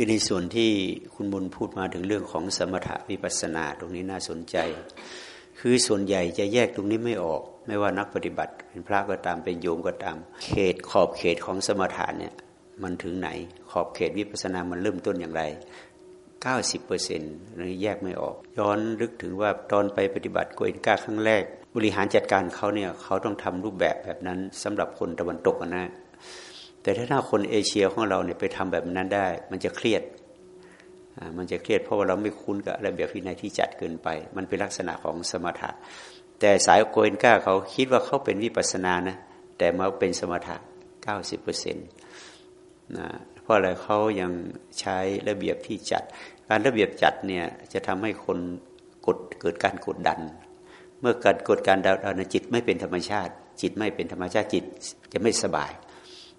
คือในส่วนที่คุณบุญพูดมาถึงเรื่องของสมถะวิปัสสนาตรงนี้น่าสนใจ คือส่วนใหญ่จะแยกตรงนี้ไม่ออก ไม่ว่านักปฏิบัติ เป็นพระก็ตามเป็นโยมก็ตาม เขตขอบเขตของสมถะเนี่ยมันถึงไหน ขอบเขตวิปัสสนามันเริ่มต้นอย่างไร 90เปอร์เซ็นต์นี้แยกไม่ออก ย้อนลึกถึงว่าตอนไปปฏิบัติโกเอนกาครั้งแรก บริหารจัดการเขาเนี่ยเขาต้องทำรูปแบบแบบนั้นสำหรับคนตะวันตกนะ แต่ถ้าคนเอเชียของเราเนี่ยไปทำแบบนั้นได้ มันจะเครียดมันจะเครียดเพราะว่าเราไม่คุ้นกับระเบียบวินัยที่จัดเกินไป มันเป็นลักษณะของสมถะ แต่สายโกเอนก้าเขาคิดว่าเขาเป็นวิปัสนานะแต่มาเป็นสมถะ 90%เปอร์เซ็นต์นะเพราะอะไรเขายังใช้ระเบียบที่จัด การระเบียบจัดเนี่ยจะทำให้คนกดเกิดการกดดัน เมื่อเกิดกดการดันจิตไม่เป็นธรรมชาติ จิตไม่เป็นธรรมชาติจิตจะไม่สบาย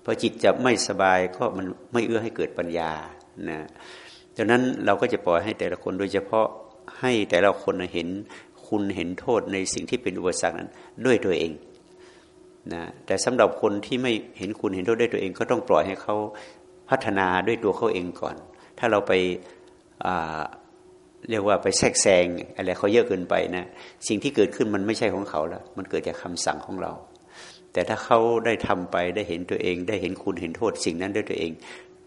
อจิตจะไม่สบายก็มันไม่เอื้อให้เกิดปัญญานะดังนั้นเราก็จะปล่อยให้แต่ละคนโดยเฉพาะให้แต่ละคนเห็นคุณเห็นโทษในสิ่งที่เป็นอุปสรรคนั้นด้วยตัวเองนะแต่สำหรับคนที่ไม่เห็นคุณเห็นโทษด้วยตัวเองก็ต้องปล่อยให้เขาพัฒนาด้วยตัวเขาเองก่อน ถ้าเราไปเรียกว่าไปแทรกแซงอะไรเขาเยอะเกินไปนะสิ่งที่เกิดขึ้นมันไม่ใช่ของเขาแล้วมันเกิดจากคำสั่งของเรา แต่ถ้าเขาได้ทำไปได้เห็นตัวเอง ได้เห็นคุณเห็นโทษสิ่งนั้นด้วยตัวเอง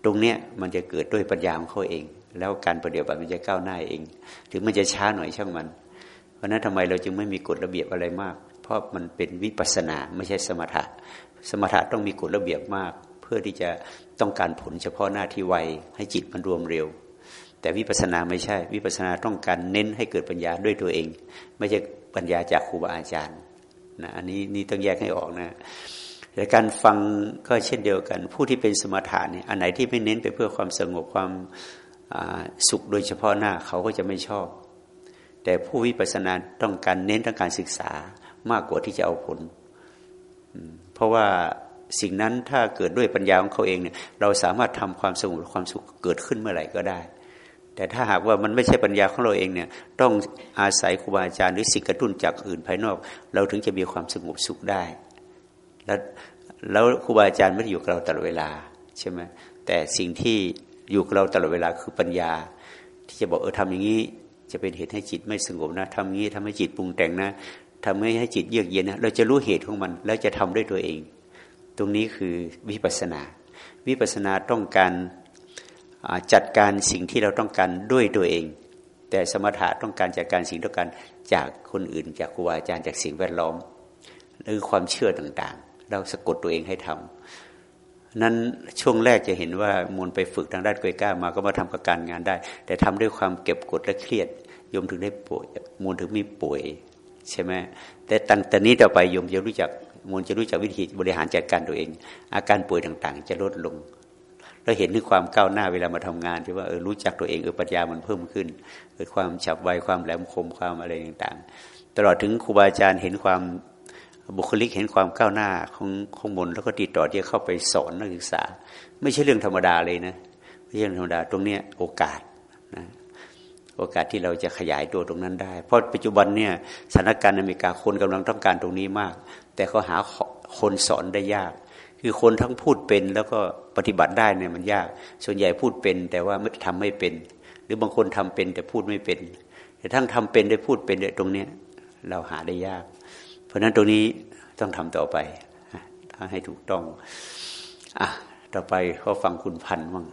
ตรงเนี้ยมันจะเกิดด้วยปัญญาของเขาเอง แล้วการปฏิบัติมันจะก้าวหน้าเอง ถึงมันจะช้าหน่อยช่างมัน เพราะนั้นทำไมเราจึงไม่มีกฎระเบียบอะไรมาก เพราะมันเป็นวิปัสนาไม่ใช่สมถะ สมถะต้องมีกฎระเบียบมาก เพื่อที่จะต้องการผลเฉพาะหน้าที่ไวให้จิตมันรวมเร็ว แต่วิปัสนาไม่ใช่ วิปัสนาต้องการเน้นให้เกิดปัญญาด้วยตัวเอง ไม่ใช่ปัญญาจากครูบาอาจารย์ นะอันนี้นี่ต้องแยกให้ออกนะแต่การฟังก็เช่นเดียวกัน ผู้ที่เป็นสมถะเนี่ยอันไหนที่ไม่เน้นไปเพื่อความสงบความสุขโดยเฉพาะหน้าเขาก็จะไม่ชอบ แต่ผู้วิปัสสนาต้องการเน้นต้องการศึกษามากกว่าที่จะเอาผล เพราะว่าสิ่งนั้นถ้าเกิดด้วยปัญญาของเขาเองเนี่ยเราสามารถทำความสงบความสุขเกิดขึ้นเมื่อไหร่ก็ได้ แต่ถ้าหากว่ามันไม่ใช่ปัญญาของเราเองเนี่ยต้องอาศัยครูบาอาจารย์หรือสิ่งกระตุ้นจากอื่นภายนอก เราถึงจะมีความสงบสุขได้ แล้วแล้วครูบาอาจารย์ไม่ได้อยู่กับเราตลอดเวลาใช่ไหมแต่สิ่งที่อยู่กับเราตลอดเวลาคือปัญญา ที่จะบอกเออทำอย่างนี้จะเป็นเหตุให้จิตไม่สงบนะทำงี้ทำให้จิตปรุงแต่งนะทำให้ให้จิตเยือกเย็นนะเราจะรู้เหตุของมัน แล้วจะทำด้วยตัวเอง ตรงนี้คือวิปัสนา วิปัสนาต้องการ จัดการสิ่งที่เราต้องการด้วยตัวเอง แต่สมถะต้องการจัดการสิ่งต้องการจากคนอื่น จากครูบาอาจารย์จากสิ่งแวดล้อม หรือความเชื่อต่างๆ เราสะกดตัวเองให้ทำนั้นช่วงแรกจะเห็นว่ามวลไปฝึกทางด้านกวยก้ามาก็มาทำกับการงานได้ แต่ทำด้วยความเก็บกดและเครียดโยมถึงได้ป่วยมวลถึงมีป่วยใช่ไหมแต่ตั้งแต่นี้ต่อไปโยมจะรู้จักมวลจะรู้จักวิธีบริหารจัดการตัวเอง อาการป่วยต่างๆ จะลดลง เราเห็นถึงความก้าวหน้าเวลามาทำงานที่ว่าเออรู้จักตัวเองเออปัญญามันเพิ่มขึ้น เกิดความฉับไวความแหลมคมความอะไรต่างๆ ตลอดถึงครูบาอาจารย์เห็นความบุคลิกเห็นความก้าวหน้าของของบนแล้วก็ติดต่อที่จะเข้าไปสอนนักศึกษา ไม่ใช่เรื่องธรรมดาเลยนะไม่ใช่เรื่องธรรมดาตรงเนี้ยโอกาสนะโอกาสที่เราจะขยายตัวตรงนั้นได้ เพราะปัจจุบันเนี่ยสถานการณ์อเมริกาคนกำลังต้องการตรงนี้มาก แต่เขาหาคนสอนได้ยาก คือคนทั้งพูดเป็นแล้วก็ปฏิบัติได้เนี่ยมันยาก ส่วนใหญ่พูดเป็น แต่ว่าไม่ทำไม่เป็น หรือบางคนทำเป็นแต่พูดไม่เป็น แต่ทั้งทำเป็นได้พูดเป็นเนี่ยตรงเนี้ยเราหาได้ยาก เพราะฉะนั้นตรงนี้ต้องทำต่อไปถ้าให้ถูกต้องอะต่อไปเขาฟังคุณพันธ์บ้าง